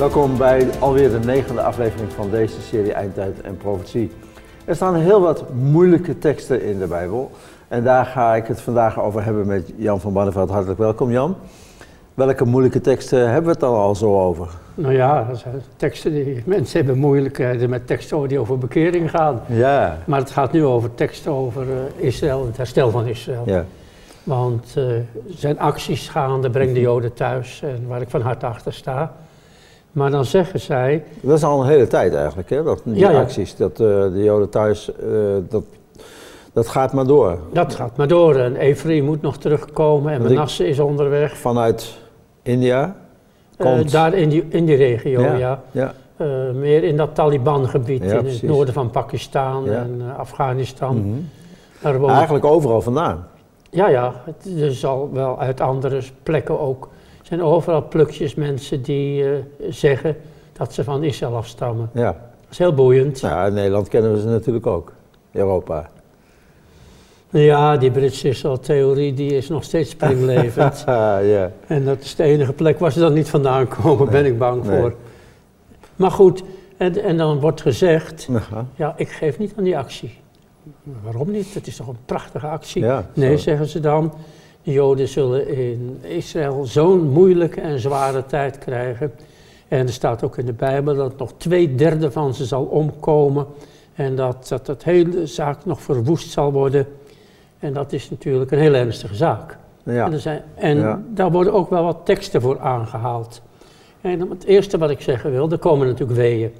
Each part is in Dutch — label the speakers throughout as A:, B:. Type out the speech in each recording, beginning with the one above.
A: Welkom bij alweer de negende aflevering van deze serie Eindtijd en Profetie. Er staan heel wat moeilijke teksten in de Bijbel. En daar ga ik het vandaag over hebben met Jan van Barneveld. Hartelijk welkom Jan. Welke moeilijke teksten hebben we het dan al zo over?
B: Nou ja, dat zijn teksten die mensen hebben moeilijkheden met teksten die over bekering gaan.
A: Ja.
B: Maar het gaat nu over teksten over uh, Israël, het herstel van Israël.
A: Ja.
B: Want uh, zijn acties gaande, breng de Joden thuis, en waar ik van harte achter sta. Maar dan zeggen zij.
A: Dat is al een hele tijd eigenlijk, hè? Dat, die
B: Ja, ja.
A: acties, dat uh, de Joden thuis, uh, dat, dat gaat maar door.
B: Dat gaat maar door. En Ephraim moet nog terugkomen en Manasse is onderweg.
A: Vanuit India
B: Eh,
A: komt.
B: daar in die, in die regio, ja.
A: ja.
B: Eh, meer in dat Taliban-gebied, in
A: precies.
B: het noorden van Pakistan en eh, Afghanistan.
A: Mhm.
B: Daar wonen
A: Eigenlijk overal vandaan.
B: Ja, ja, het er zal wel uit andere plekken ook. Zijn overal plukjes mensen die eh, zeggen dat ze van Israël afstammen.
A: Ja.
B: Dat is heel boeiend.
A: Nou, in Nederland kennen we ze natuurlijk ook. Europa.
B: Ja, die Britse Israël-theorie die is nog steeds springlevend.
A: ja.
B: en dat is de enige plek waar ze dan niet vandaan komen,
A: Nee,
B: ben ik bang
A: nee.
B: voor. Maar goed, en, en dan wordt gezegd,
A: Aha.
B: ja, ik geef niet aan die actie. Waarom niet? Het is toch een prachtige actie?
A: Ja,
B: Nee,
A: zo.
B: zeggen ze dan. De Joden zullen in Israël zo'n moeilijke en zware tijd krijgen. En er staat ook in de Bijbel dat nog twee derde van ze zal omkomen. En dat, dat dat hele zaak nog verwoest zal worden. En dat is natuurlijk een heel ernstige zaak.
A: Ja.
B: En, er zijn, en
A: Ja.
B: daar worden ook wel wat teksten voor aangehaald. En het eerste wat ik zeggen wil, er komen natuurlijk weeën.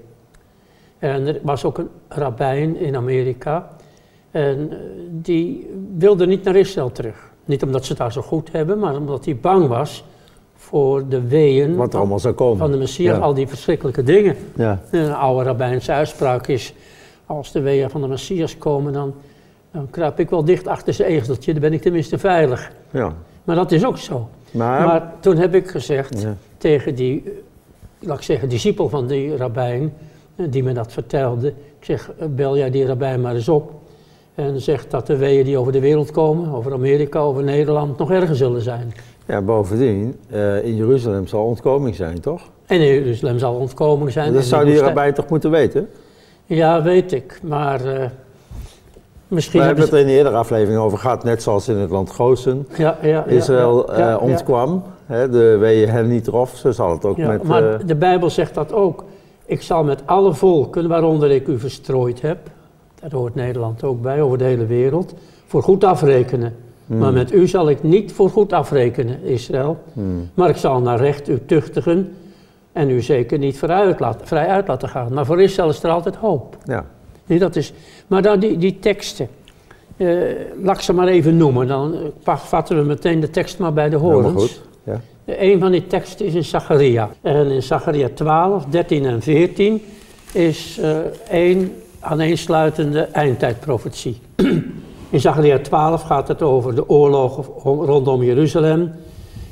B: En er was ook een rabbijn in Amerika. En eh, die wilde niet naar Israël terug. Niet omdat ze het daar zo goed hebben, maar omdat hij bang was voor de weeën
A: Wat allemaal zou komen.
B: van de Messias,
A: Ja.
B: al die verschrikkelijke dingen.
A: Ja.
B: En Een oude rabbijnse uitspraak is, als de weeën van de Messias komen, dan, dan kruip ik wel dicht achter zijn ezeltje, dan ben ik tenminste veilig.
A: ja.
B: Maar dat is ook zo.
A: Maar,
B: Maar toen heb ik gezegd
A: ja.
B: tegen die, laat ik zeggen, discipel van die rabbijn, eh, die me dat vertelde. Ik zeg, eh, bel jij die rabbijn maar eens op. En zeg dat de weeën die over de wereld komen, over Amerika, over Nederland, nog erger zullen zijn.
A: ja, bovendien, eh, in Jeruzalem zal ontkoming zijn, toch?
B: En in Jeruzalem zal ontkoming zijn.
A: dat zou
B: de
A: die erbij toch moeten weten?
B: Ja, weet ik. Maar eh, misschien
A: We hebben het er in een eerdere aflevering over gehad, net zoals in het land Gozen.
B: ze... Ja, ja, ja,
A: Israël eh, ontkwam, hè, de weeën hen niet trof, zo zal het ook
B: Ja,
A: met...
B: maar de Bijbel zegt dat ook. Ik zal met alle volken waaronder ik u verstrooid heb, daar hoort Nederland ook bij, over de hele wereld, voor goed afrekenen.
A: hmm,
B: Maar met u zal ik niet voor goed afrekenen, Israël.
A: hmm.
B: Maar ik zal naar recht u tuchtigen en u zeker niet vrij uit laten, vrij uit laten gaan. Maar voor Israël is er altijd hoop.
A: Ja,
B: Nee, dat is, maar dan die, die teksten, eh, laat ik ze maar even noemen. Dan eh, vatten we meteen de tekst maar bij de horens.
A: goed. Ja.
B: Een van die teksten is in Zacharia. En in Zacharia 12, 13 en 14 is eh één aaneensluitende eindtijdprofetie. in Zacharia 12 gaat het over de oorlog rondom Jeruzalem.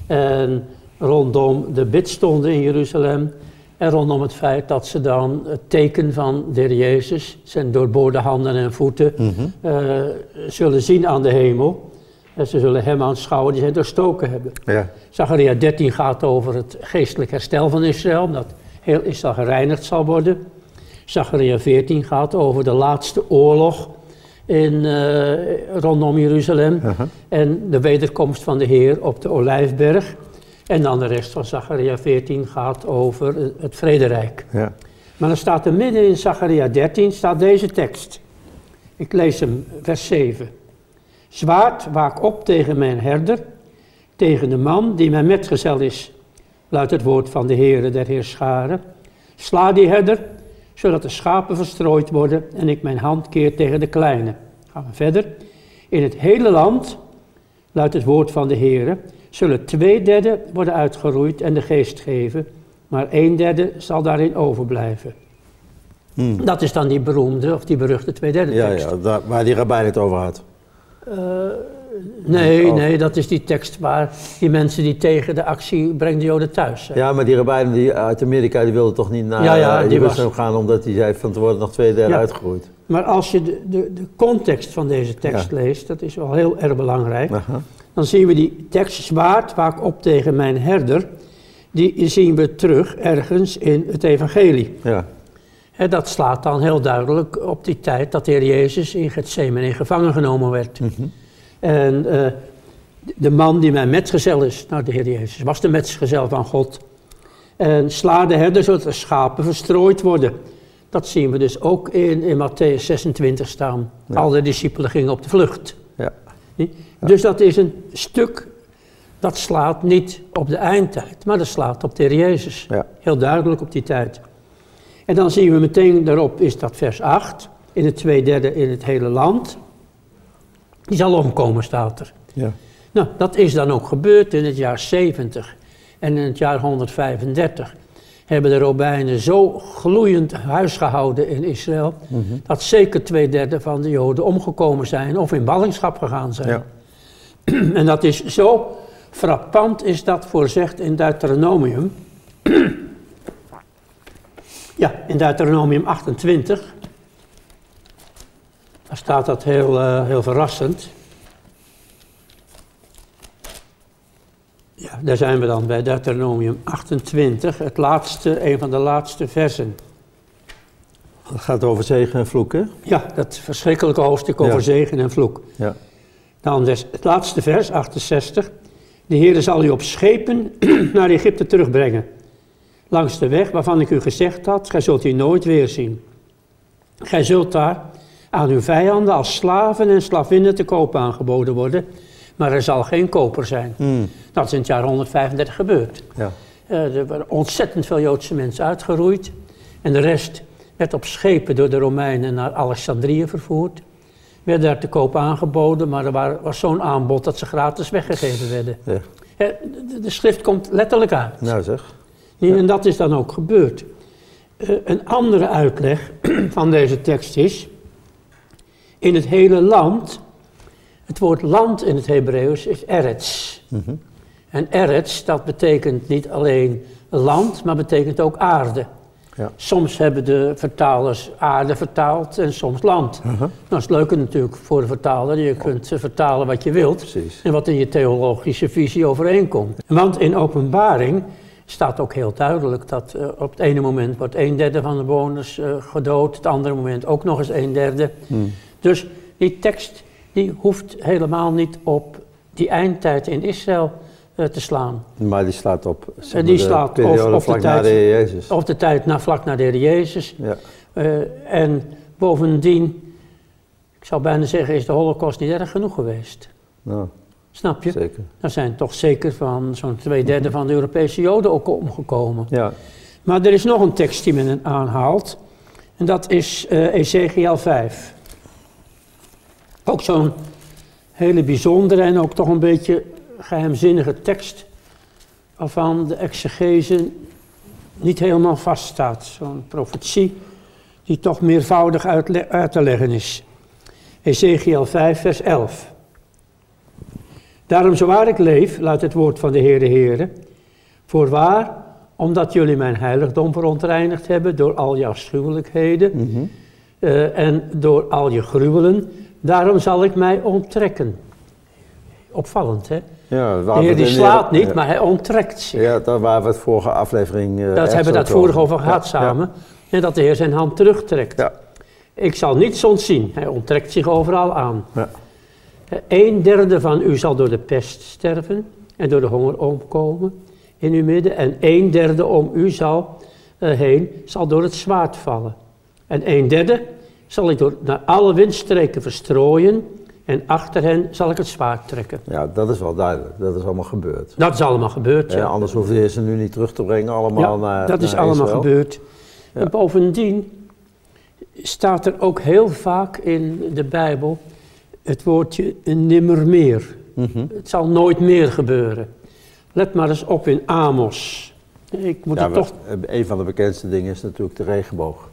B: En rondom de bidstonden in Jeruzalem. En rondom het feit dat ze dan het teken van de Heer Jezus, zijn doorboorde handen en voeten,
A: Mhm.
B: eh, zullen zien aan de hemel. En ze zullen hem aanschouwen die zij doorstoken hebben.
A: Ja.
B: Zacharia 13 gaat over het geestelijk herstel van Israël, omdat heel Israël gereinigd zal worden. Zacharia 14 gaat over de laatste oorlog in, eh, rondom Jeruzalem
A: aha.
B: en de wederkomst van de Heer op de Olijfberg. En dan de rest van Zacharia 14 gaat over het vrederijk.
A: ja.
B: Maar dan staat er midden in Zacharia 13 staat deze tekst. Ik lees hem, vers 7. Zwaard, waak op tegen mijn herder, tegen de man die mijn metgezel is, luidt het woord van de Heere der Heerscharen. Sla die herder, zodat de schapen verstrooid worden en ik mijn hand keer tegen de kleine. Gaan we verder. In het hele land, luidt het woord van de Heere, zullen twee derde worden uitgeroeid en de geest geven, maar een derde zal daarin overblijven.
A: Hmm.
B: Dat is dan die beroemde of die beruchte tweederde
A: Ja,
B: tekst.
A: ja, daar, waar die rabbijn het over had.
B: Eh, nee, nee, dat is die tekst waar die mensen die tegen de actie brengt de Joden thuis.
A: Ja, maar die rabbijn die uit Amerika die wilde toch niet naar
B: Ja, ja, die
A: Jeruzalem gaan omdat hij zei van te worden nog twee derde
B: Ja.
A: uitgegroeid.
B: Maar als je de, de, de context van deze tekst
A: Ja.
B: leest, dat is wel heel erg belangrijk.
A: Aha.
B: Dan zien we die tekst zwaard, waak op tegen mijn herder. die zien we terug ergens in het evangelie.
A: Ja.
B: Hè, dat slaat dan heel duidelijk op die tijd dat de Heer Jezus in Gethsemane gevangen genomen werd.
A: Mhm.
B: En eh, de man die mijn metgezel is, nou de Heer Jezus, was de metgezel van God. En sla de herder zodat de schapen verstrooid worden. Dat zien we dus ook in, in Matthäus 26 staan.
A: Ja.
B: Al de discipelen gingen op de vlucht.
A: Ja.
B: Dus dat is een stuk dat slaat niet op de eindtijd, maar dat slaat op de Heer Jezus.
A: Ja.
B: Heel duidelijk op die tijd. En dan zien we meteen daarop is dat vers 8. In het twee derde in het hele land. Die zal omkomen, staat er.
A: Ja.
B: Nou, dat is dan ook gebeurd in het jaar 70 en in het jaar 135 hebben de Romeinen zo gloeiend huis gehouden in Israël,
A: Mhm.
B: dat zeker twee derde van de Joden omgekomen zijn of in ballingschap gegaan zijn.
A: Ja.
B: En dat is zo frappant, is dat voorzegd in Deuteronomium. ja, in Deuteronomium 28. Daar staat dat heel, eh, heel verrassend. Ja, daar zijn we dan bij Deuteronomium 28, het laatste, een van de laatste versen.
A: Het gaat over zegen en vloek, hè?
B: Ja, dat verschrikkelijke hoofdstuk over
A: Ja.
B: zegen en vloek.
A: Ja.
B: Dan des- het laatste vers, 68. De Heer zal u op schepen naar Egypte terugbrengen. Langs de weg waarvan ik u gezegd had, gij zult u nooit weer zien. Gij zult daar aan uw vijanden als slaven en slavinnen te koop aangeboden worden, maar er zal geen koper zijn.
A: Mm.
B: Dat is in het jaar 135 gebeurd.
A: Ja.
B: Eh, er waren ontzettend veel Joodse mensen uitgeroeid. En de rest werd op schepen door de Romeinen naar Alexandrië vervoerd. Werd daar te koop aangeboden, maar er wa- was zo'n aanbod dat ze gratis weggegeven werden.
A: ja.
B: De, de schrift komt letterlijk uit.
A: Nou zeg.
B: En dat is dan ook gebeurd. Eh, een andere uitleg van deze tekst is, in het hele land, het woord land in het Hebreeuws is eretz.
A: Mhm.
B: En eretz, dat betekent niet alleen land, maar betekent ook aarde.
A: Ja.
B: Soms hebben de vertalers aarde vertaald en soms land.
A: Mhm.
B: Nou, dat is het leuke natuurlijk voor de vertaler. Je kunt eh, vertalen wat je wilt
A: Precies.
B: en wat in je theologische visie overeenkomt. Want in openbaring staat ook heel duidelijk dat eh, op het ene moment wordt een derde van de bewoners eh, gedood, het andere moment ook nog eens een derde.
A: Mm.
B: Dus die tekst die hoeft helemaal niet op die eindtijd in Israël eh, te slaan.
A: Maar die slaat op zeg maar,
B: die
A: de
B: slaat
A: periode
B: of de
A: vlak na
B: tijd-
A: de Heer Jezus.
B: Of de tijd na, vlak na de Heer Jezus.
A: Ja.
B: Eh, en bovendien, ik zou bijna zeggen, is de holocaust niet erg genoeg geweest.
A: Nou,
B: Snap je?
A: zeker.
B: Er zijn toch zeker van zo'n twee derde van de Europese Joden ook omgekomen.
A: Ja.
B: Maar er is nog een tekst die men aanhaalt. En dat is eh Ezekiel 5. Ook zo'n hele bijzondere en ook toch een beetje geheimzinnige tekst. Waarvan de exegese niet helemaal vaststaat. Zo'n profetie die toch meervoudig uitle- uit te leggen is. Ezekiel 5 vers 11. Daarom zo waar ik leef, luidt het woord van de Heere Heere. Voorwaar, omdat jullie mijn heiligdom verontreinigd hebben door al je afschuwelijkheden
A: Mhm.
B: eh, en door al je gruwelen, daarom zal ik mij onttrekken. Opvallend, hè?
A: Ja,
B: De Heer die slaat niet,
A: ja.
B: maar hij onttrekt zich.
A: Ja, daar waren we het vorige aflevering. eh,
B: dat hebben we dat vorig over
A: Ja,
B: gehad
A: ja,
B: samen. En dat de Heer zijn hand terugtrekt.
A: Ja.
B: Ik zal niets ontzien. Hij onttrekt zich overal aan.
A: Ja.
B: Een derde van u zal door de pest sterven en door de honger omkomen in uw midden. En een derde om u zal, eh, heen zal door het zwaard vallen. En een derde zal ik door, naar alle windstreken verstrooien. En achter hen zal ik het zwaard trekken.
A: Ja, dat is wel duidelijk. Dat is allemaal gebeurd.
B: Dat is allemaal gebeurd.
A: Ja,
B: Ja.
A: anders hoefde je ze nu niet terug te brengen, allemaal
B: Ja,
A: naar
B: dat is
A: naar
B: allemaal
A: Israël.
B: gebeurd.
A: Ja.
B: En bovendien staat er ook heel vaak in de Bijbel het woordje nimmer meer.
A: Mhm.
B: Het zal nooit meer gebeuren. Let maar eens op in Amos. Ik moet
A: Ja,
B: het toch...
A: een van de bekendste dingen is natuurlijk de regenboog.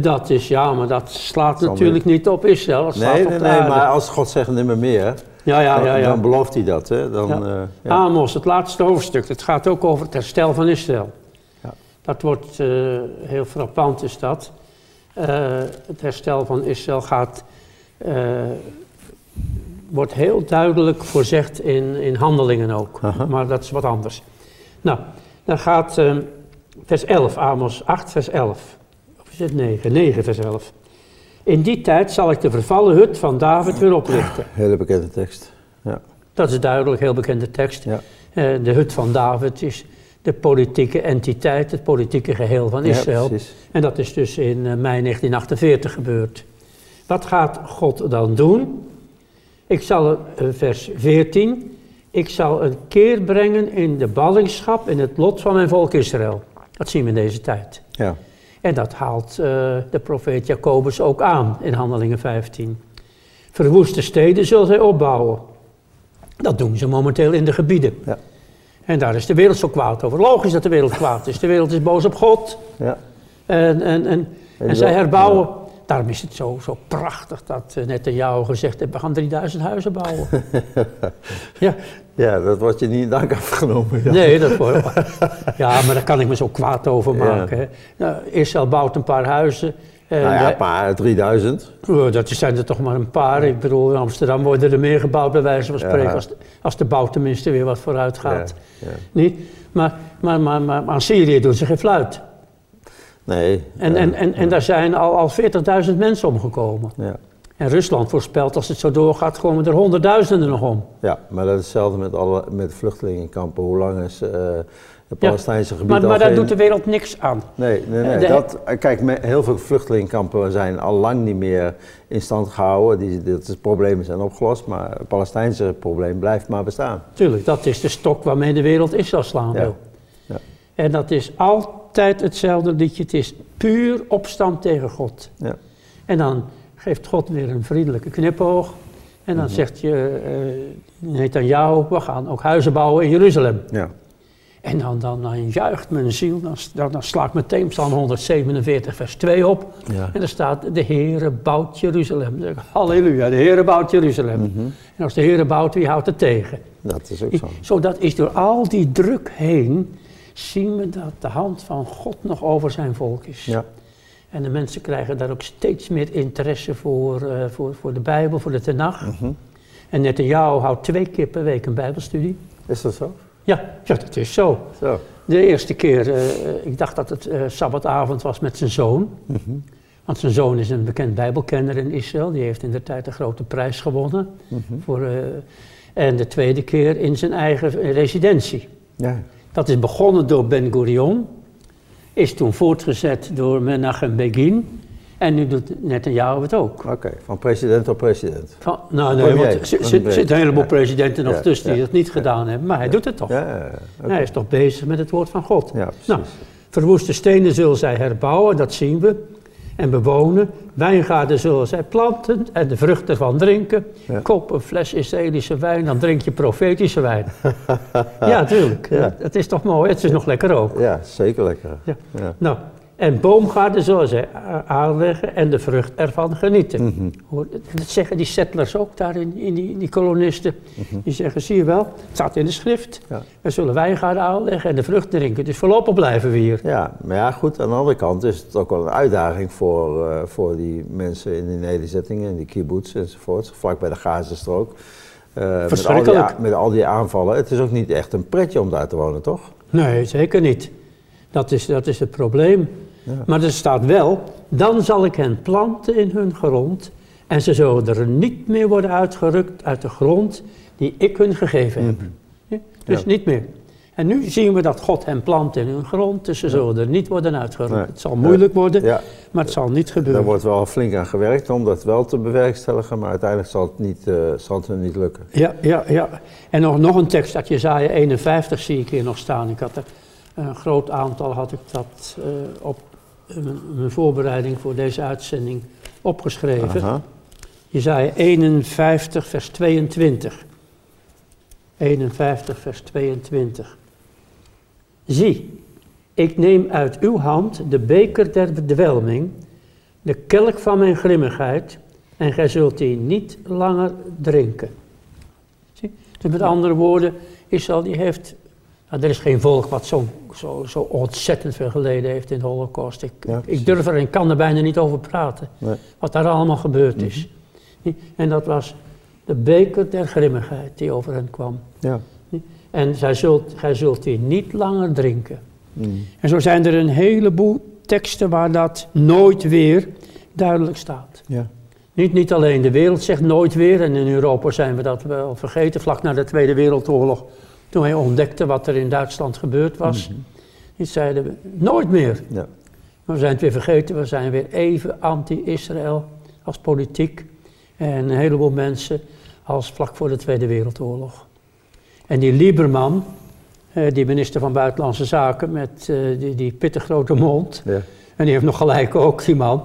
B: Dat is, ja, maar dat slaat natuurlijk niet op Israël. Dat slaat
A: Nee,
B: op
A: nee, nee, maar als God zegt nimmer meer,
B: Ja, ja,
A: dan,
B: ja. ja.
A: dan belooft hij dat. Hè? Dan,
B: Ja.
A: eh, ja.
B: Amos, het laatste hoofdstuk. Het gaat ook over het herstel van Israël.
A: Ja.
B: Dat wordt eh, heel frappant, is dat. Eh, het herstel van Israël gaat, wordt heel duidelijk voorzegd in, in handelingen ook.
A: Aha.
B: Maar dat is wat anders. Nou, dan gaat uh, vers 11, Amos 8, vers 11. Het 9? 9, vers 11. In die tijd zal ik de vervallen hut van David weer oprichten.
A: Hele bekende tekst. Ja.
B: Dat is duidelijk, heel bekende tekst.
A: Ja.
B: Uh, de hut van David is de politieke entiteit, het politieke geheel van Israël.
A: Ja,
B: en dat is dus in uh, mei 1948 gebeurd. Wat gaat God dan doen? Ik zal, uh, vers 14, ik zal een keer brengen in de ballingschap, in het lot van mijn volk Israël. Dat zien we in deze tijd.
A: Ja.
B: En dat haalt uh, de profeet Jacobus ook aan in Handelingen 15. Verwoeste steden zullen zij opbouwen. Dat doen ze momenteel in de gebieden.
A: Ja.
B: En daar is de wereld zo kwaad over. Logisch dat de wereld kwaad is. De wereld is boos op God.
A: Ja.
B: En, en, en, en zij herbouwen. Ja. Daarom is het zo, zo prachtig dat uh, net een jou gezegd heeft, we gaan 3000 huizen bouwen.
A: ja. Ja, dat wordt je niet in dank afgenomen.
B: Ja. Nee, dat wordt, ja, maar daar kan ik me zo kwaad over maken. Ja. Nou, Israël bouwt een paar huizen.
A: Nou ja, een paar, 3000.
B: Oh, dat zijn er toch maar een paar. Ik bedoel, in Amsterdam worden er meer gebouwd, bij wijze van spreken, ja. als, de, als de bouw tenminste weer wat vooruit gaat.
A: Ja, ja.
B: Niet? Maar, maar, maar, maar, aan Syrië doen ze geen fluit.
A: Nee.
B: En, en, en, en daar zijn al, al 40.000 mensen omgekomen.
A: Ja.
B: En Rusland voorspelt, als het zo doorgaat, komen er honderdduizenden nog om.
A: Ja, maar dat is hetzelfde met, alle, met vluchtelingenkampen. Hoe lang is uh, de Palestijnse ja, gebied
B: Maar, maar
A: geen...
B: daar doet de wereld niks aan.
A: Nee, nee, nee. De... Dat, kijk, heel veel vluchtelingenkampen zijn al lang niet meer in stand gehouden. Die, dat de problemen zijn opgelost, maar het Palestijnse probleem blijft maar bestaan.
B: Tuurlijk, dat is de stok waarmee de wereld Israël slaan wil.
A: Ja. Ja.
B: En dat is altijd hetzelfde liedje. Het is puur opstand tegen God.
A: Ja.
B: En dan geeft God weer een vriendelijke knipoog. En dan
A: Mhm.
B: zegt je, uh, Netanyahu, we gaan ook huizen bouwen in Jeruzalem.
A: Ja.
B: En dan, dan, dan juicht mijn ziel, dan, dan, dan sla ik meteen Psalm 147 vers 2 op.
A: Ja.
B: En er staat, de Heere bouwt Jeruzalem. Dan ik, halleluja, de Heere bouwt Jeruzalem.
A: Mhm.
B: En als de Heere bouwt, wie houdt het tegen?
A: Dat is ook zo.
B: Zodat is door al die druk heen, zien we dat de hand van God nog over zijn volk is.
A: Ja.
B: En de mensen krijgen daar ook steeds meer interesse voor, uh, voor, voor de Bijbel, voor de Tenach.
A: Mhm.
B: En Netanyahu houdt twee keer per week een Bijbelstudie.
A: Is dat zo?
B: Ja, ja dat is zo.
A: Zo.
B: De eerste keer, uh, ik dacht dat het uh, sabbatavond was met zijn zoon.
A: Mhm.
B: Want zijn zoon is een bekend Bijbelkenner in Israël. Die heeft in de tijd een grote prijs gewonnen.
A: Mhm.
B: Voor, en de tweede keer in zijn eigen residentie.
A: Ja.
B: Dat is begonnen door Ben Gurion. Is toen voortgezet door Menachem Begin. En nu doet Netanyahu het ook.
A: Oké, okay, van president tot president.
B: Van, nou nee, want er zitten zit een heleboel ja. presidenten nog ja, tussen die ja, dat niet gedaan hebben. Maar hij doet het toch.
A: Okay.
B: Hij is toch bezig met het woord van God.
A: Ja,
B: nou, verwoeste stenen zullen zij herbouwen, dat zien we. En bewonen. Wijngaarden zullen zij planten en de vruchten ervan drinken. Koop een fles Israëlische wijn, dan drink je profetische wijn. ja, natuurlijk. Het is toch mooi. Het is nog lekker ook.
A: Ja, zeker lekker.
B: Nou, en boomgaarden zullen zij aanleggen en de vrucht ervan genieten.
A: Mhm.
B: Mm -hmm. Dat zeggen die settlers ook daar in, in, die, in die kolonisten. Mm -hmm. Die zeggen, zie je wel, het staat in de schrift.
A: Ja.
B: We zullen wijngaarden aanleggen en de vrucht drinken. Dus voorlopig blijven we hier.
A: Ja, maar ja goed, aan de andere kant is het ook wel een uitdaging voor, uh, voor die mensen in die nederzettingen, in die kibbutz enzovoort, vlak bij de Gazastrook. Uh, met, al die, met al die aanvallen. Het is ook niet echt een pretje om daar te wonen, toch?
B: Nee, zeker niet. Dat is, dat is het probleem.
A: Ja.
B: Maar er staat wel, dan zal ik hen planten in hun grond en ze zullen er niet meer worden uitgerukt uit de grond die ik hun gegeven heb.
A: Mhm.
B: Ja? Dus
A: Ja.
B: niet meer. En nu zien we dat God hen plant in hun grond, dus ze zullen er niet worden uitgerukt.
A: Nee.
B: Het zal moeilijk worden, maar het zal niet
A: daar
B: gebeuren.
A: wordt wel flink aan gewerkt om dat wel te bewerkstelligen, maar uiteindelijk zal het, niet, uh, zal het niet lukken.
B: Ja, ja, ja. En nog, nog een tekst uit Jezaja 51 zie ik hier nog staan. Ik had er een groot aantal, had ik dat uh, op mijn, voorbereiding voor deze uitzending opgeschreven.
A: Aha.
B: Jezaja 51 vers 22. 51 vers 22. Zie, ik neem uit uw hand de beker der bedwelming, de kelk van mijn grimmigheid, en gij zult die niet langer drinken. Zie? Dus met andere woorden, Israël die heeft, nou, er is geen volk wat zo, zo, zo ontzettend veel geleden heeft in de holocaust. Ik,
A: Ja,
B: ik durf er en kan er bijna niet over praten,
A: Nee.
B: wat daar allemaal gebeurd is. En dat was de beker der grimmigheid die over hen kwam.
A: Ja.
B: En zij zult, gij zult die niet langer drinken.
A: Mm.
B: En zo zijn er een heleboel teksten waar dat nooit weer duidelijk staat.
A: Ja.
B: Niet, niet alleen de wereld zegt nooit weer, en in Europa zijn we dat wel vergeten, vlak na de Tweede Wereldoorlog, toen wij ontdekten wat er in Duitsland gebeurd was.
A: Mhm.
B: Die zeiden we, nooit meer.
A: Ja.
B: We zijn het weer vergeten, we zijn weer even anti-Israël als politiek. En een heleboel mensen als vlak voor de Tweede Wereldoorlog. En die Lieberman, eh, die minister van Buitenlandse Zaken met eh, die, die pittig grote mond.
A: Ja.
B: En die heeft nog gelijk ook, die man.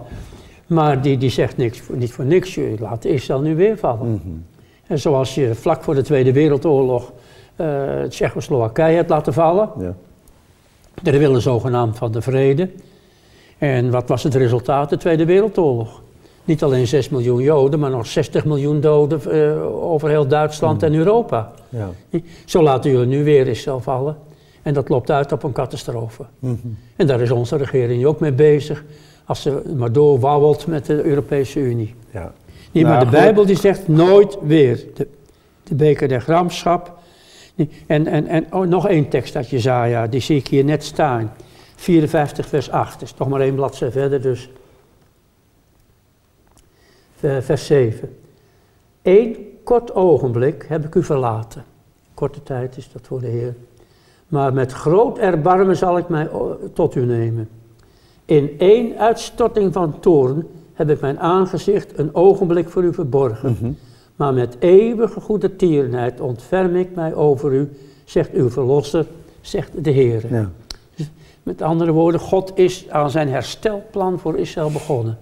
B: Maar die, die zegt niks, niet voor niks, je laat Israël nu weer vallen.
A: Mhm.
B: En zoals je vlak voor de Tweede Wereldoorlog Tsjechoslowakije hebt laten vallen.
A: Ja.
B: De willen zogenaamd van de vrede. En wat was het resultaat? De Tweede Wereldoorlog. Niet alleen 6 miljoen Joden, maar nog 60 miljoen doden eh, over heel Duitsland en Europa.
A: Ja.
B: Zo laten jullie nu weer Israël vallen. En dat loopt uit op een catastrofe.
A: Mhm.
B: En daar is onze regering ook mee bezig. Als ze maar doorwabbelt met de Europese Unie.
A: Ja.
B: Nee,
A: Nou,
B: maar de
A: goed.
B: Bijbel die zegt nooit weer. De, de beker der gramschap. En, en, en oh, nog één tekst uit Jezaja, die zie ik hier net staan. 54 vers 8, dus toch maar één bladzij verder, dus vers 7. Eén kort ogenblik heb ik u verlaten. Korte tijd is dat voor de Heer. Maar met groot erbarmen zal ik mij o- tot u nemen. In één uitstorting van toorn heb ik mijn aangezicht een ogenblik voor u verborgen.
A: Mhm.
B: Maar met eeuwige goede tierenheid ontferm ik mij over u, zegt uw verlosser, zegt de Heer.
A: Ja.
B: Met andere woorden, God is aan zijn herstelplan voor Israël begonnen.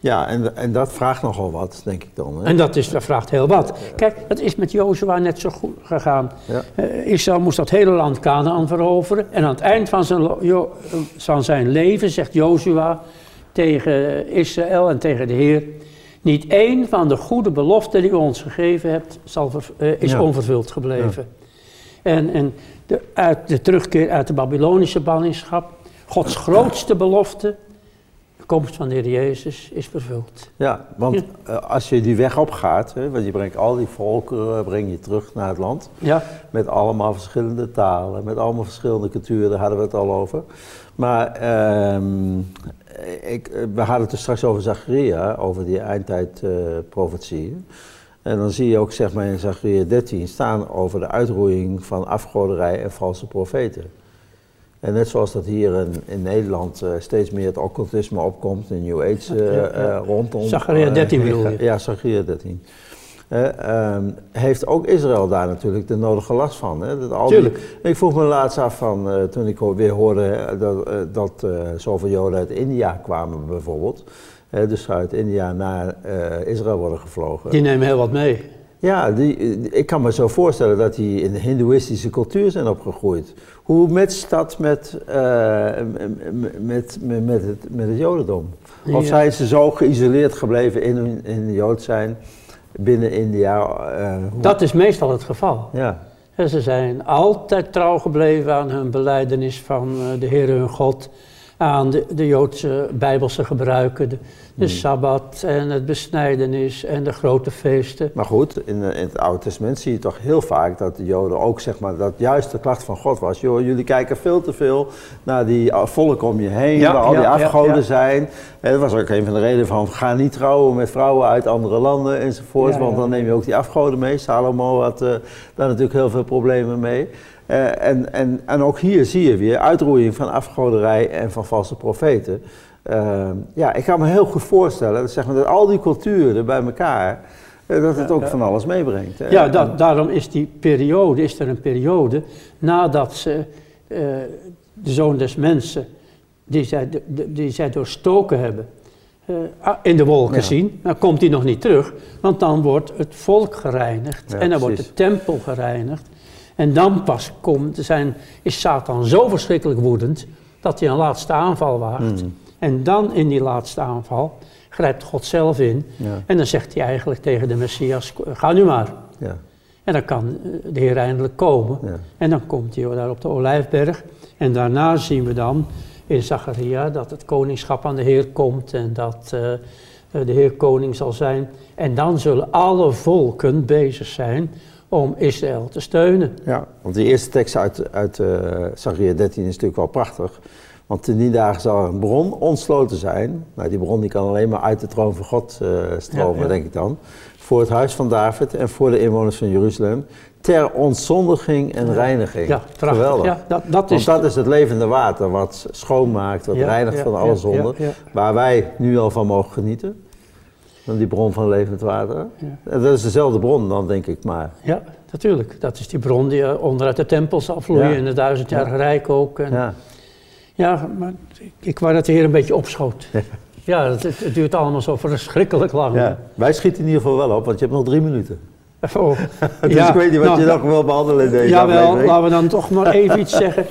A: Ja, en, en dat vraagt nogal wat, denk ik dan. Hè?
B: En dat, is, dat vraagt heel wat. Kijk, dat is met Jozua net zo goed gegaan.
A: Ja.
B: Eh, Israël moest dat hele land Canaan veroveren. En aan het eind van zijn, van zijn leven zegt Jozua tegen Israël en tegen de Heer... Niet één van de goede beloften die u ons gegeven hebt, zal ver- eh, is
A: Ja.
B: onvervuld gebleven. En, en de, uit de terugkeer uit de Babylonische ballingschap, Gods grootste belofte, de komst van de Heer Jezus, is vervuld.
A: Ja, want
B: Ja.
A: eh, als je die weg op gaat, hè, want je brengt al die volkeren breng je terug naar het land.
B: Ja,
A: Met allemaal verschillende talen, met allemaal verschillende culturen, daar hadden we het al over. Maar ehm, ik, eh, we hadden het er straks over Zacharia, over die eindtijd eh profetieën. En dan zie je ook zeg maar in Zacharia 13 staan over de uitroeiing van afgoderij en valse profeten. En net zoals dat hier in, in Nederland eh, steeds meer het occultisme opkomt, in New Age eh,
B: Ja, ja.
A: eh, rondom.
B: Zacharia
A: eh,
B: 13 bedoel je?
A: Ja, Zacharia 13. Eh, ehm, heeft ook Israël daar natuurlijk de nodige last van. Hè? Dat al die-
B: Tuurlijk.
A: ik vroeg me laatst af van, eh, toen ik weer hoorde eh, dat, dat eh, zoveel Joden uit India kwamen bijvoorbeeld. Dus uit India naar Israël worden gevlogen.
B: die nemen heel wat mee.
A: Ja, die, die- ik kan me zo voorstellen dat die in de hindoeïstische cultuur zijn opgegroeid. Hoe matcht dat met, met, met, met, het, met het jodendom? Of
B: Ja.
A: zijn ze zo geïsoleerd gebleven in hun in Jood zijn binnen India? eh,
B: Dat is meestal het geval.
A: Ja,
B: En ze zijn altijd trouw gebleven aan hun beleidenis van eh, de Heer hun God, aan de, de Joodse Bijbelse gebruiken, de, de Sabbat en het besnijdenis en de grote feesten.
A: maar goed, in, eh, in het Oude Testament zie je toch heel vaak dat de Joden ook zeg maar, dat juist de klacht van God was. Joh, jullie kijken veel te veel naar die uh, volk om je heen,
B: Ja,
A: waar al die
B: ja,
A: afgoden
B: ja.
A: zijn. En dat was ook een van de redenen van ga niet trouwen met vrouwen uit andere landen enzovoort,
B: Ja,
A: want dan neem je ook die afgoden mee. Salomo had eh, daar natuurlijk heel veel problemen mee. Eh, en, en, en ook hier zie je weer uitroeiing van afgoderij en van valse profeten. Eh, ja, ik kan me heel goed voorstellen dat, zeg maar, dat al die culturen bij elkaar, eh, dat het ook van alles meebrengt.
B: Ja, da- daarom is die periode, is er een periode nadat ze eh, de zoon des mensen, die zij, de- die zij doorstoken hebben, eh, in de wolken
A: Ja.
B: zien, dan komt hij nog niet terug, want dan wordt het volk gereinigd
A: Ja,
B: en dan wordt de tempel gereinigd. En dan pas komt, zijn, is Satan zo verschrikkelijk woedend dat hij een laatste aanval waagt.
A: Mm.
B: En dan in die laatste aanval grijpt God zelf in
A: Ja,
B: en dan zegt hij eigenlijk tegen de Messias, ga nu maar.
A: ja,
B: En dan kan eh, de Heer eindelijk komen.
A: ja.
B: En dan komt hij daar op de Olijfberg. En daarna zien we dan in Zacharia dat het koningschap aan de Heer komt en dat eh, eh, de Heer koning zal zijn. En dan zullen alle volken bezig zijn om Israël te steunen.
A: Ja, want die eerste tekst uit, uit uh, Zachariah 13 is natuurlijk wel prachtig. Want in die dagen zal er een bron ontsloten zijn. Nou, die bron die kan alleen maar uit de troon van God uh, stromen, ja, ja. denk ik dan. Voor het huis van David en voor de inwoners van Jeruzalem. Ter ontzondiging en reiniging.
B: Ja, prachtig.
A: Geweldig.
B: Ja, dat, dat
A: Want
B: is,
A: dat is het levende water wat schoonmaakt, wat
B: Ja,
A: reinigt
B: ja,
A: van
B: ja,
A: alle
B: ja,
A: zonden.
B: ja.
A: Waar wij nu al van mogen genieten. Van die bron van levend water. En dat is dezelfde bron dan, denk ik maar.
B: ja, natuurlijk. Dat is die bron die eh, onderuit de tempel zal vloeien
A: Ja.
B: in het duizendjarige rijk ook. En, ja.
A: Ja.
B: maar ik, wou dat de Heer een beetje opschoot. Ja, het duurt allemaal zo verschrikkelijk lang.
A: Ja. Wij schieten in ieder geval wel op, want je hebt nog drie minuten.
B: Oh,
A: Dus
B: ja,
A: ik weet niet wat
B: nou,
A: je nog wil behandelen in deze
B: Jawel, laten we dan toch nog even iets zeggen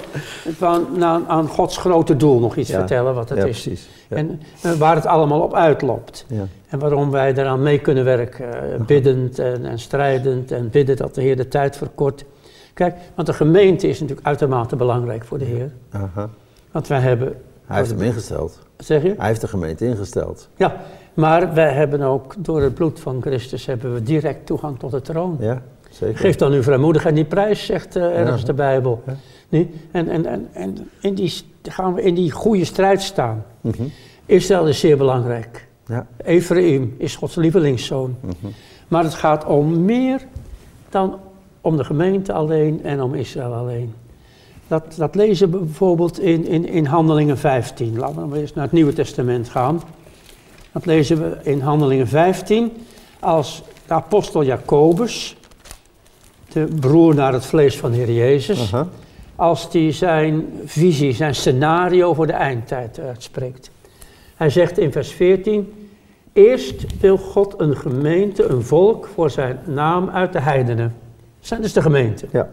B: van, nou, aan Gods grote doel nog iets
A: Ja.
B: vertellen wat het
A: ja,
B: is.
A: precies.
B: En eh, waar het allemaal op uitloopt.
A: Ja.
B: En waarom wij eraan mee kunnen werken, eh, biddend en, en strijdend en bidden dat de Heer de tijd verkort. Kijk, want de gemeente is natuurlijk uitermate belangrijk voor de Heer.
A: Aha.
B: Want wij hebben,
A: Hij heeft hem ingesteld.
B: zeg je?
A: Hij heeft de gemeente ingesteld.
B: Ja, maar wij hebben ook door het bloed van Christus hebben we direct toegang tot de troon.
A: Ja, zeker.
B: Geef dan uw vrijmoedigheid niet prijs, zegt eh, ergens
A: Ja.
B: de Bijbel.
A: Ja.
B: Nee? En, en, en, en in die, gaan we in die goede strijd staan.
A: Mhm.
B: Israël is zeer belangrijk.
A: Ja.
B: Ephraim is Gods lievelingszoon.
A: Mhm.
B: Maar het gaat om meer dan om de gemeente alleen en om Israël alleen. Dat, dat lezen we bijvoorbeeld in, in, in Handelingen 15. Laten we eens naar het Nieuwe Testament gaan. Dat lezen we in Handelingen 15 als de apostel Jacobus, de broer naar het vlees van de Heer Jezus, als hij zijn visie, zijn scenario voor de eindtijd uitspreekt. Hij zegt in vers 14, eerst wil God een gemeente, een volk voor zijn naam uit de heidenen. Dat zijn dus de gemeenten.
A: Ja.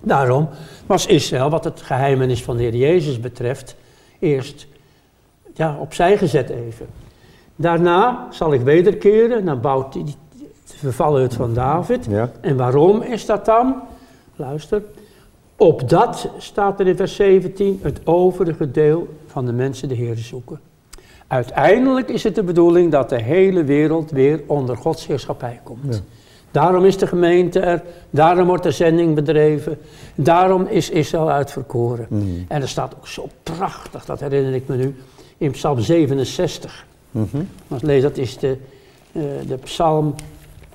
B: Daarom was Israël, wat het geheimenis van de Heer Jezus betreft, eerst ja, opzij gezet even. Daarna zal ik wederkeren, dan bouwt die de vervallen van David.
A: Ja.
B: En waarom is dat dan? Luister. Opdat, staat er in vers 17, het overige deel van de mensen de Heer zoeken. Uiteindelijk is het de bedoeling dat de hele wereld weer onder Gods heerschappij komt.
A: Ja.
B: Daarom is de gemeente er, daarom wordt de zending bedreven, daarom is Israël uitverkoren.
A: Mhm.
B: En er staat ook zo prachtig, dat herinner ik me nu, in Psalm 67. Want lees, dat is de, eh, de psalm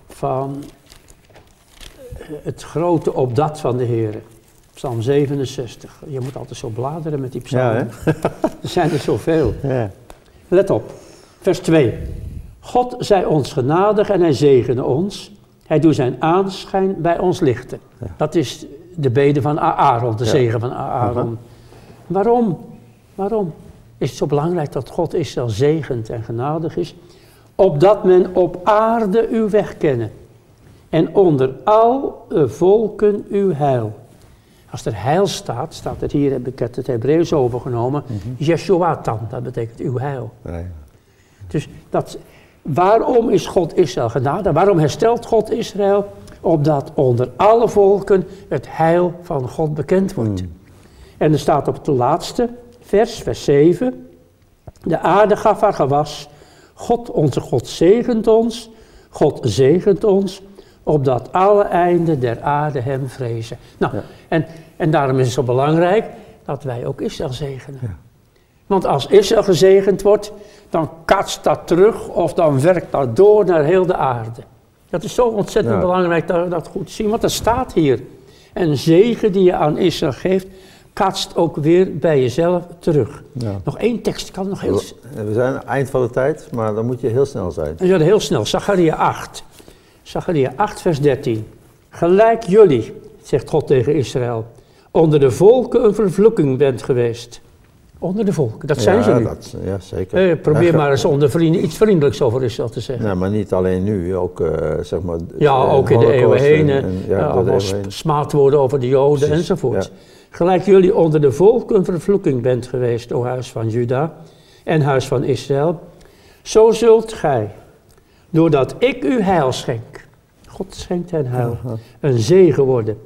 B: van eh, het grote opdat van de Heer. Psalm 67. Je moet altijd zo bladeren met die psalmen.
A: Ja,
B: er zijn er zoveel.
A: Ja.
B: Let op, vers 2. God zij ons genadig en hij zegene ons. Hij doet zijn aanschijn bij ons lichten.
A: Ja.
B: Dat is de bede van Aaron, de zegen van Aaron. Waarom? Waarom is het zo belangrijk dat God Israël zegent en genadig is? Opdat men op aarde uw weg kennen en onder al de volken uw heil. Als er heil staat, staat het hier, heb ik het, het Hebreeuws overgenomen, Yeshuatan, dat betekent uw heil.
A: Ja, ja.
B: Dus dat, waarom is God Israël genadig? Waarom herstelt God Israël? Opdat onder alle volken het heil van God bekend wordt.
A: Mm.
B: En er staat op het laatste vers, vers 7. De aarde gaf haar gewas. God, onze God, zegent ons. God zegent ons. Opdat alle einden der aarde hem vrezen. Nou,
A: Ja.
B: en, en daarom is het zo belangrijk dat wij ook Israël zegenen.
A: Ja.
B: Want als Israël gezegend wordt, dan katst dat terug of dan werkt dat door naar heel de aarde. Dat is zo ontzettend
A: Ja.
B: belangrijk dat we dat goed zien, want dat staat hier. En zegen die je aan Israël geeft, katst ook weer bij jezelf terug.
A: Ja.
B: Nog één tekst, ik kan nog heel...
A: We zijn aan het eind van de tijd, maar dan moet je heel snel zijn.
B: Ja, heel snel. Zacharia 8. Zacharia 8, vers 13. Gelijk jullie, zegt God tegen Israël, onder de volken een vervloeking bent geweest. Onder de volken, dat zijn
A: ja,
B: ze nu.
A: Dat, ja, zeker.
B: Eh, probeer maar eens onder vrienden iets vriendelijks over Israël te zeggen.
A: Nee, maar niet alleen nu, ook eh, zeg maar...
B: Ja,
A: eh,
B: ook in de eeuwen heen.
A: en-
B: eh,
A: en-
B: ja,
A: ja,
B: allemaal
A: heen.
B: smaadwoorden over de Joden
A: Precies,
B: enzovoort. Gelijk jullie onder de volken een vervloeking bent geweest, o huis van Juda en huis van Israël. Zo zult gij, doordat ik u heil schenk, God schenkt hen heil, een zegen worden.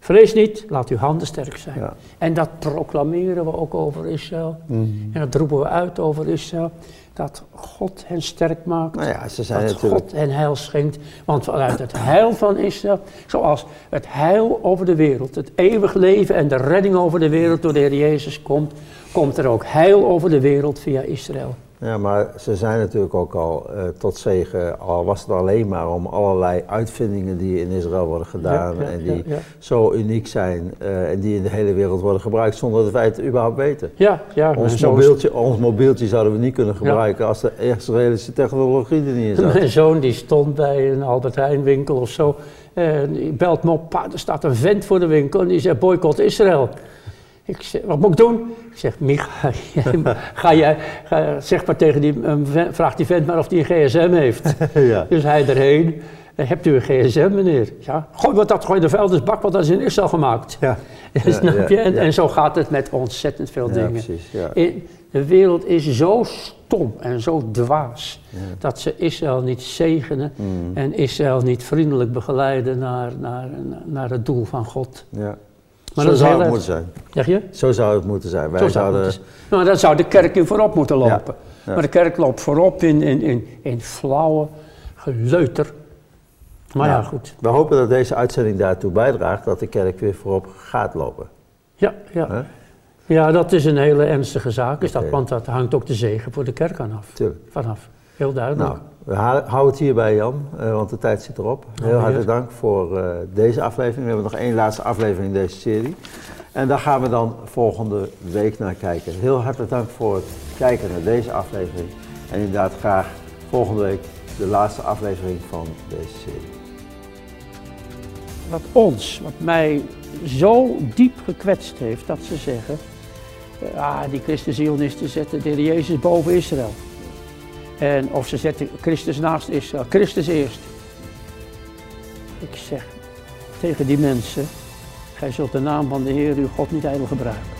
B: Vrees niet, laat uw handen sterk zijn.
A: Ja.
B: En dat proclameren we ook over Israël.
A: Mhm.
B: En dat roepen we uit over Israël. Dat God hen sterk maakt.
A: Nou ja, ze zijn
B: dat
A: natuurlijk...
B: God hen heil schenkt. Want vanuit het heil van Israël, zoals het heil over de wereld, het eeuwig leven en de redding over de wereld door de Heer Jezus komt, komt er ook heil over de wereld via Israël.
A: Ja, maar ze zijn natuurlijk ook al eh, tot zegen, al was het alleen maar om allerlei uitvindingen die in Israël worden gedaan
B: Ja, ja,
A: en die
B: ja,
A: zo uniek zijn eh, en die in de hele wereld worden gebruikt zonder dat wij het überhaupt weten.
B: Ja, ja.
A: Ons mobieltje, ons mobieltje zouden we niet kunnen gebruiken als de Israëlische technologie er niet in zat.
B: Mijn zoon die stond bij een Albert Heijn winkel of zo. En die belt me op, er staat een vent voor de winkel en die zegt boycott Israël. Ik zeg, wat moet ik doen? Ik zeg, Micha, ga jij, ga, zeg maar tegen die, vent- vraag die vent maar of hij een gsm heeft.
A: ja.
B: Dus hij erheen. "Eh, Hebt u een gsm, meneer? Ja. Gooi wat dat, gooi de vuilnisbak, want dat is in Israël gemaakt.
A: Ja.
B: Snap
A: ja,
B: je? En, zo gaat het met ontzettend veel
A: ja,
B: dingen.
A: precies.
B: In, de wereld is zo stom en zo dwaas dat ze Israël niet zegenen
A: Mm.
B: en Israël niet vriendelijk begeleiden naar, naar, naar het doel van God.
A: ja.
B: Maar
A: Zo
B: dat
A: zou het moeten zijn.
B: Zeg je?
A: Zo zou het moeten zijn. Wij
B: Zo
A: zouden...
B: moeten zijn. Nou, dan zou de kerk in voorop moeten lopen.
A: ja.
B: Maar de kerk loopt voorop in, in, in, in flauwe geleuter. Maar ja,
A: Nou,
B: goed.
A: We hopen dat deze uitzending daartoe bijdraagt dat de kerk weer voorop gaat lopen.
B: Ja, ja. Ja, dat is een hele ernstige zaak, is dat, want dat hangt ook de zegen voor de kerk aan af.
A: Tuurlijk.
B: Vanaf. Heel duidelijk.
A: Nou, we houden het hierbij Jan, eh, want de tijd zit erop. Heel
B: Alweer.
A: hartelijk dank voor eh, deze aflevering. We hebben nog één laatste aflevering in deze serie. En daar gaan we dan volgende week naar kijken. Heel hartelijk dank voor het kijken naar deze aflevering. En inderdaad graag volgende week de laatste aflevering van deze serie.
B: wat ons, wat mij zo diep gekwetst heeft, dat ze zeggen, ah, die Christen-Zionisten zetten de Heer Jezus boven Israël. En of ze zetten Christus naast Israël, Christus eerst. Ik zeg tegen die mensen, gij zult de naam van de Heer uw God niet ijdel gebruiken.